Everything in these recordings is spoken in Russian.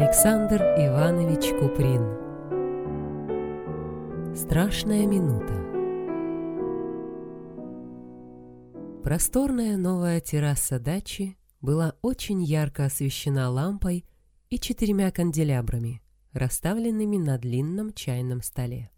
Александр Иванович Куприн Страшная минута Просторная новая терраса дачи была очень ярко освещена лампой и четырьмя канделябрами, расставленными на длинном чайном столе.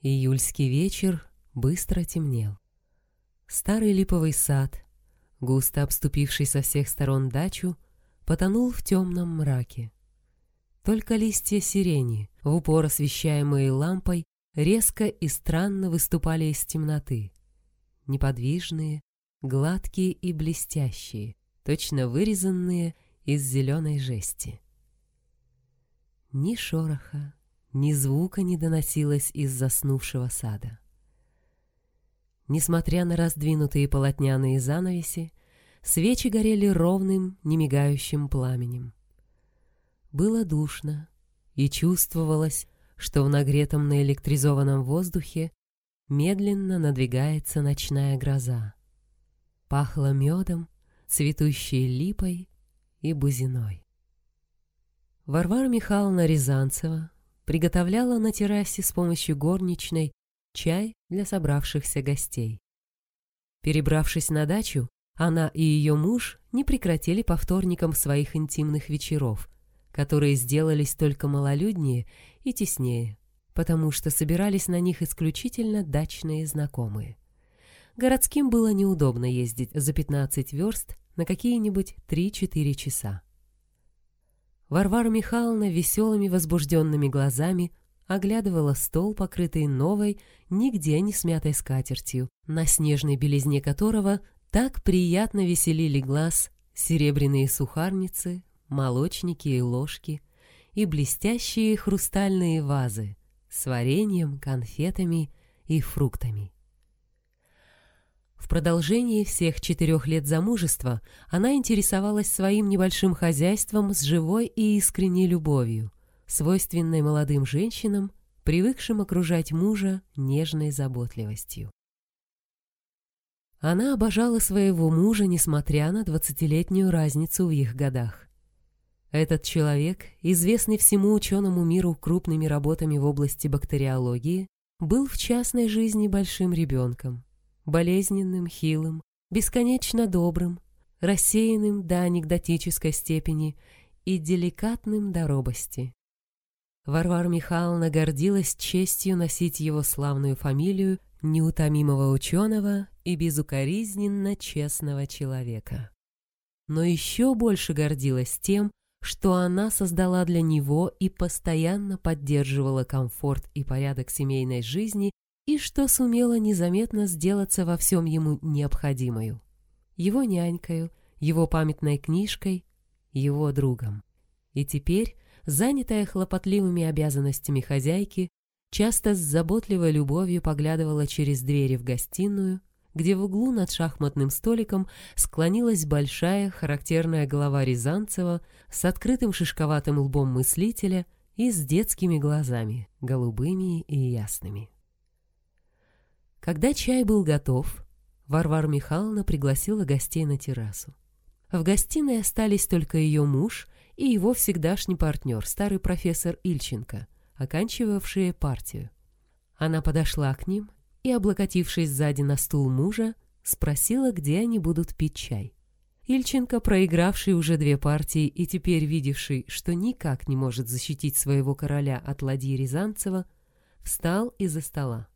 Июльский вечер быстро темнел. Старый липовый сад, густо обступивший со всех сторон дачу, потонул в темном мраке. Только листья сирени, в упор освещаемые лампой, резко и странно выступали из темноты. Неподвижные, гладкие и блестящие, точно вырезанные из зеленой жести. Ни шороха, ни звука не доносилось из заснувшего сада. Несмотря на раздвинутые полотняные занавеси, свечи горели ровным, немигающим пламенем. Было душно, и чувствовалось, что в нагретом наэлектризованном воздухе медленно надвигается ночная гроза. Пахло медом, цветущей липой и бузиной. Варвара Михайловна Рязанцева приготовляла на террасе с помощью горничной чай для собравшихся гостей. Перебравшись на дачу, она и ее муж не прекратили по вторникам своих интимных вечеров, которые сделались только малолюднее и теснее, потому что собирались на них исключительно дачные знакомые. Городским было неудобно ездить за 15 верст на какие-нибудь 3-4 часа. Варвара Михайловна веселыми возбужденными глазами оглядывала стол, покрытый новой, нигде не смятой скатертью, на снежной белизне которого так приятно веселили глаз серебряные сухарницы, молочники и ложки и блестящие хрустальные вазы с вареньем, конфетами и фруктами. В продолжении всех четырех лет замужества она интересовалась своим небольшим хозяйством с живой и искренней любовью, свойственной молодым женщинам, привыкшим окружать мужа нежной заботливостью. Она обожала своего мужа, несмотря на двадцатилетнюю разницу в их годах. Этот человек, известный всему ученому миру крупными работами в области бактериологии, был в частной жизни большим ребенком, болезненным, хилым, бесконечно добрым, рассеянным до анекдотической степени и деликатным до робости. Варвара Михайловна гордилась честью носить его славную фамилию неутомимого ученого и безукоризненно честного человека. Но еще больше гордилась тем, что она создала для него и постоянно поддерживала комфорт и порядок семейной жизни и что сумела незаметно сделаться во всем ему необходимою. Его нянькою, его памятной книжкой, его другом. И теперь, занятая хлопотливыми обязанностями хозяйки, часто с заботливой любовью поглядывала через двери в гостиную, где в углу над шахматным столиком склонилась большая характерная голова Рязанцева с открытым шишковатым лбом мыслителя и с детскими глазами, голубыми и ясными. Когда чай был готов, Варвара Михайловна пригласила гостей на террасу. В гостиной остались только ее муж и его всегдашний партнер, старый профессор Ильченко, оканчивавшие партию. Она подошла к ним и, облокотившись сзади на стул мужа, спросила, где они будут пить чай. Ильченко, проигравший уже две партии и теперь видевший, что никак не может защитить своего короля от ладьи Рязанцева, встал из-за стола.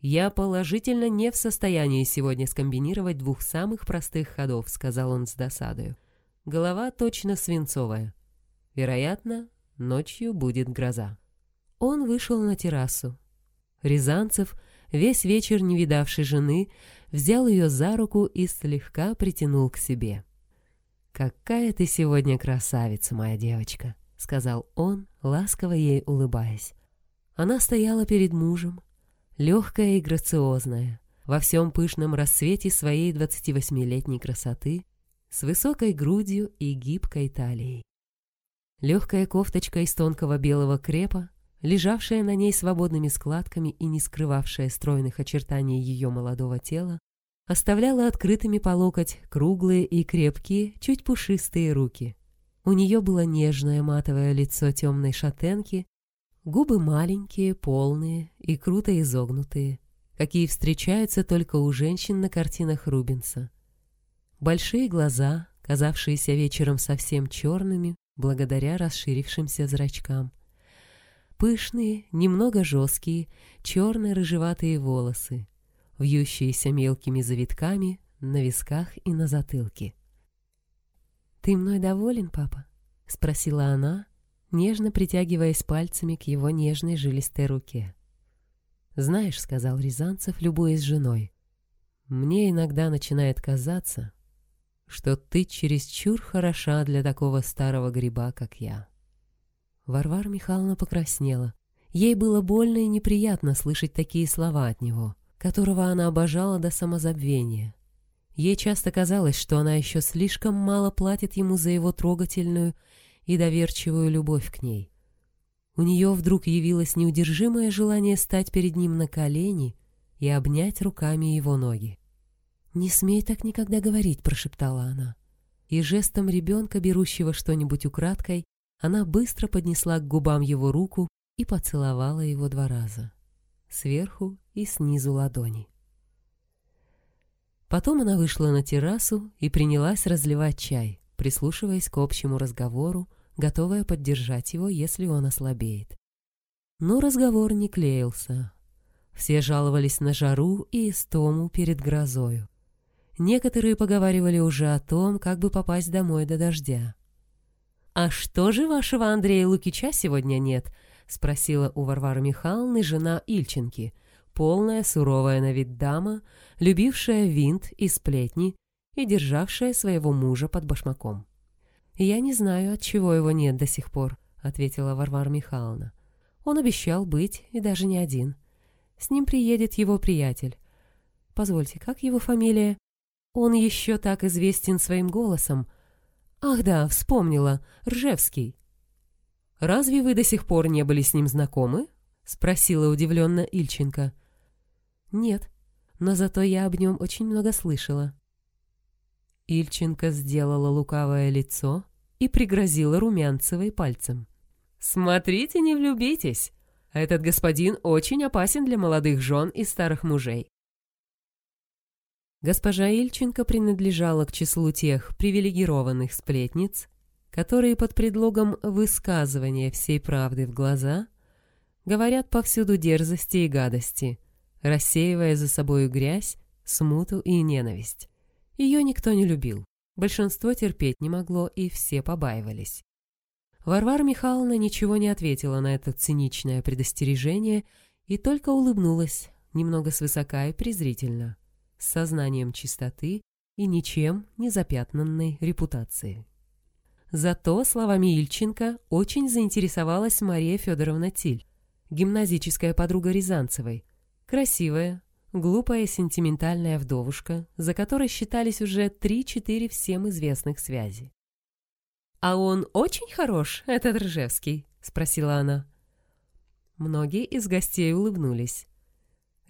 «Я положительно не в состоянии сегодня скомбинировать двух самых простых ходов», — сказал он с досадою. «Голова точно свинцовая. Вероятно, ночью будет гроза». Он вышел на террасу. Рязанцев, весь вечер не видавший жены, взял ее за руку и слегка притянул к себе. «Какая ты сегодня красавица, моя девочка», — сказал он, ласково ей улыбаясь. Она стояла перед мужем, легкая и грациозная, во всем пышном рассвете своей 28-летней красоты, с высокой грудью и гибкой талией. Легкая кофточка из тонкого белого крепа, лежавшая на ней свободными складками и не скрывавшая стройных очертаний ее молодого тела, оставляла открытыми по локоть круглые и крепкие, чуть пушистые руки. У нее было нежное матовое лицо темной шатенки, губы маленькие, полные и круто изогнутые, какие встречаются только у женщин на картинах Рубенса. Большие глаза, казавшиеся вечером совсем черными, благодаря расширившимся зрачкам. Пышные, немного жесткие, черно-рыжеватые волосы, вьющиеся мелкими завитками на висках и на затылке. «Ты мной доволен, папа?» — спросила она, нежно притягиваясь пальцами к его нежной жилистой руке. «Знаешь», — сказал Рязанцев, любуясь женой, — «мне иногда начинает казаться, что ты чересчур хороша для такого старого гриба, как я». Варвара Михайловна покраснела. Ей было больно и неприятно слышать такие слова от него, которого она обожала до самозабвения. Ей часто казалось, что она еще слишком мало платит ему за его трогательную и доверчивую любовь к ней. У нее вдруг явилось неудержимое желание стать перед ним на колени и обнять руками его ноги. «Не смей так никогда говорить», — прошептала она. И жестом ребенка, берущего что-нибудь украдкой, она быстро поднесла к губам его руку и поцеловала его два раза. Сверху и снизу ладони. Потом она вышла на террасу и принялась разливать чай, прислушиваясь к общему разговору, готовая поддержать его, если он ослабеет. Но разговор не клеился. Все жаловались на жару и истому перед грозою. Некоторые поговаривали уже о том, как бы попасть домой до дождя. «А что же вашего Андрея Лукича сегодня нет?» — спросила у Варвары Михайловны жена Ильченки, полная, суровая на вид дама, любившая винт и сплетни и державшая своего мужа под башмаком. «Я не знаю, от чего его нет до сих пор», — ответила Варвара Михайловна. «Он обещал быть, и даже не один. С ним приедет его приятель. Позвольте, как его фамилия? Он еще так известен своим голосом. Ах да, вспомнила, Ржевский». «Разве вы до сих пор не были с ним знакомы?» — спросила удивленно Ильченко. «Нет, но зато я об нем очень много слышала». Ильченко сделала лукавое лицо и пригрозила Румянцевой пальцем. «Смотрите, не влюбитесь! Этот господин очень опасен для молодых жен и старых мужей». Госпожа Ильченко принадлежала к числу тех привилегированных сплетниц, которые под предлогом высказывания всей правды в глаза говорят повсюду дерзости и гадости – рассеивая за собою грязь, смуту и ненависть. Ее никто не любил, большинство терпеть не могло, и все побаивались. Варвара Михайловна ничего не ответила на это циничное предостережение и только улыбнулась, немного свысока и презрительно, с сознанием чистоты и ничем не запятнанной репутации. Зато словами Ильченко очень заинтересовалась Мария Федоровна Тиль, гимназическая подруга Рязанцевой, Красивая, глупая сентиментальная вдовушка, за которой считались уже три-четыре всем известных связи. «А он очень хорош, этот Ржевский?» — спросила она. Многие из гостей улыбнулись.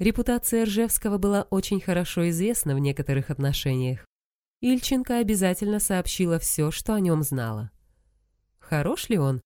Репутация Ржевского была очень хорошо известна в некоторых отношениях. Ильченко обязательно сообщила все, что о нем знала. Хорош ли он?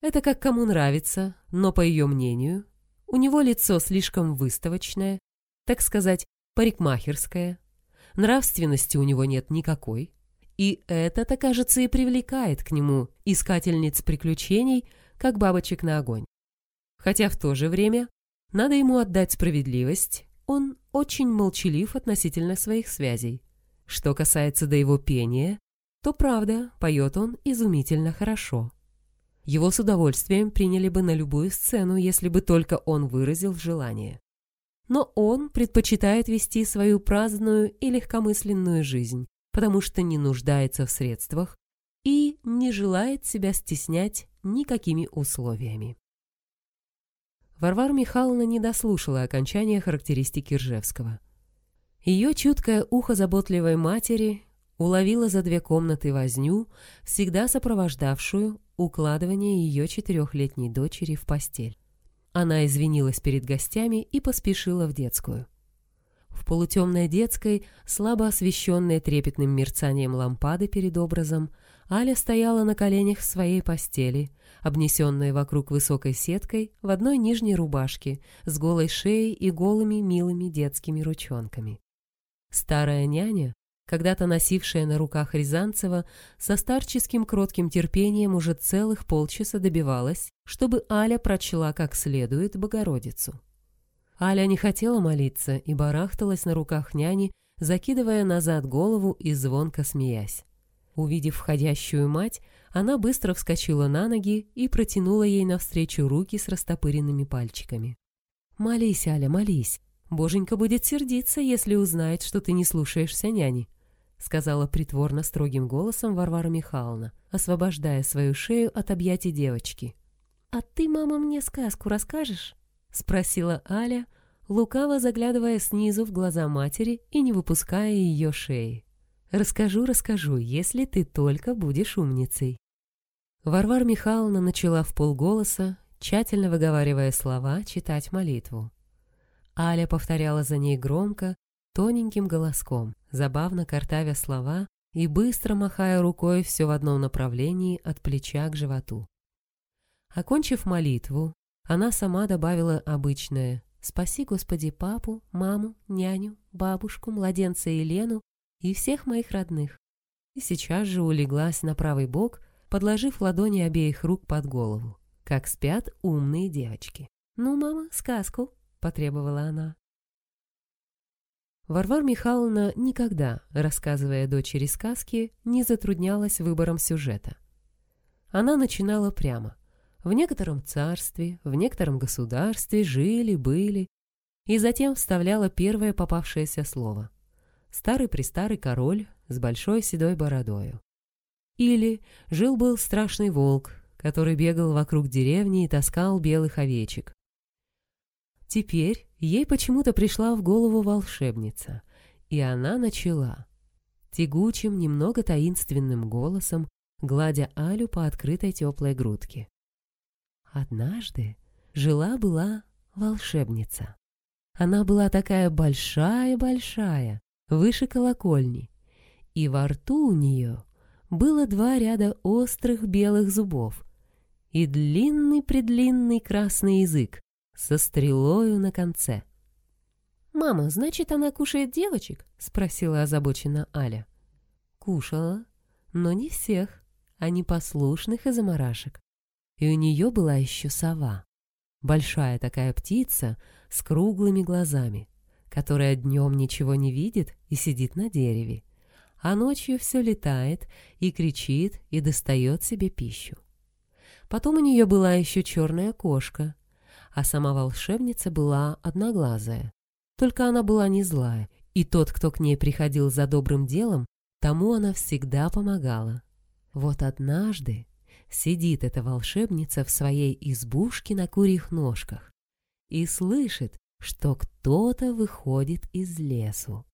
Это как кому нравится, но, по ее мнению, у него лицо слишком выставочное, так сказать, парикмахерское. Нравственности у него нет никакой. И это-то, кажется, и привлекает к нему искательниц приключений, как бабочек на огонь. Хотя в то же время надо ему отдать справедливость, он очень молчалив относительно своих связей. Что касается до его пения, то правда, поет он изумительно хорошо. Его с удовольствием приняли бы на любую сцену, если бы только он выразил желание. Но он предпочитает вести свою праздную и легкомысленную жизнь, потому что не нуждается в средствах и не желает себя стеснять никакими условиями. Варвара Михайловна не дослушала окончания характеристики Ржевского. Ее чуткое ухо заботливой матери уловило за две комнаты возню, всегда сопровождавшую укладывание ее четырехлетней дочери в постель. Она извинилась перед гостями и поспешила в детскую. В полутемной детской, слабо освещенной трепетным мерцанием лампады перед образом, Аля стояла на коленях в своей постели, обнесенная вокруг высокой сеткой в одной нижней рубашке, с голой шеей и голыми милыми детскими ручонками. Старая няня, когда-то носившая на руках Рязанцева, со старческим кротким терпением уже целых полчаса добивалась, чтобы Аля прочла как следует Богородицу. Аля не хотела молиться и барахталась на руках няни, закидывая назад голову и звонко смеясь. Увидев входящую мать, она быстро вскочила на ноги и протянула ей навстречу руки с растопыренными пальчиками. «Молись, Аля, молись. Боженька будет сердиться, если узнает, что ты не слушаешься няни», сказала притворно строгим голосом Варвара Михайловна, освобождая свою шею от объятий девочки. «А ты, мама, мне сказку расскажешь?» спросила Аля, лукаво заглядывая снизу в глаза матери и не выпуская ее шеи. Расскажу, расскажу, если ты только будешь умницей. Варвара Михайловна начала в полголоса, тщательно выговаривая слова, читать молитву. Аля повторяла за ней громко, тоненьким голоском, забавно картавя слова и быстро махая рукой все в одном направлении от плеча к животу. Окончив молитву, она сама добавила обычное «Спаси, Господи, папу, маму, няню, бабушку, младенца Елену и всех моих родных. И сейчас же улеглась на правый бок, подложив ладони обеих рук под голову, как спят умные девочки. «Ну, мама, сказку», — потребовала она. Варвара Михайловна никогда, рассказывая дочери сказки, не затруднялась выбором сюжета. Она начинала прямо. В некотором царстве, в некотором государстве жили-были, и затем вставляла первое попавшееся слово — старый-престарый король с большой седой бородою. Или жил-был страшный волк, который бегал вокруг деревни и таскал белых овечек. Теперь ей почему-то пришла в голову волшебница, и она начала. Тягучим, немного таинственным голосом, гладя Алю по открытой теплой грудке. Однажды жила-была волшебница. Она была такая большая-большая, выше колокольни, и во рту у нее было два ряда острых белых зубов и длинный-предлинный красный язык со стрелою на конце. «Мама, значит, она кушает девочек?» — спросила озабоченно Аля. Кушала, но не всех, а непослушных и заморашек. И у нее была еще сова. Большая такая птица с круглыми глазами которая днем ничего не видит и сидит на дереве, а ночью все летает и кричит и достает себе пищу. Потом у нее была еще черная кошка, а сама волшебница была одноглазая. Только она была не злая, и тот, кто к ней приходил за добрым делом, тому она всегда помогала. Вот однажды сидит эта волшебница в своей избушке на курьих ножках и слышит, что кто-то выходит из лесу.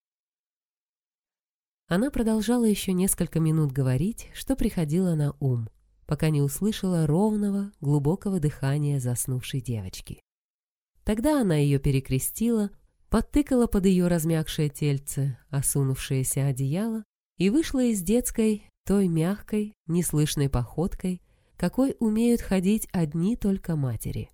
Она продолжала еще несколько минут говорить, что приходило на ум, пока не услышала ровного, глубокого дыхания заснувшей девочки. Тогда она ее перекрестила, подтыкала под ее размягшее тельце, осунувшееся одеяло и вышла из детской, той мягкой, неслышной походкой, какой умеют ходить одни только матери.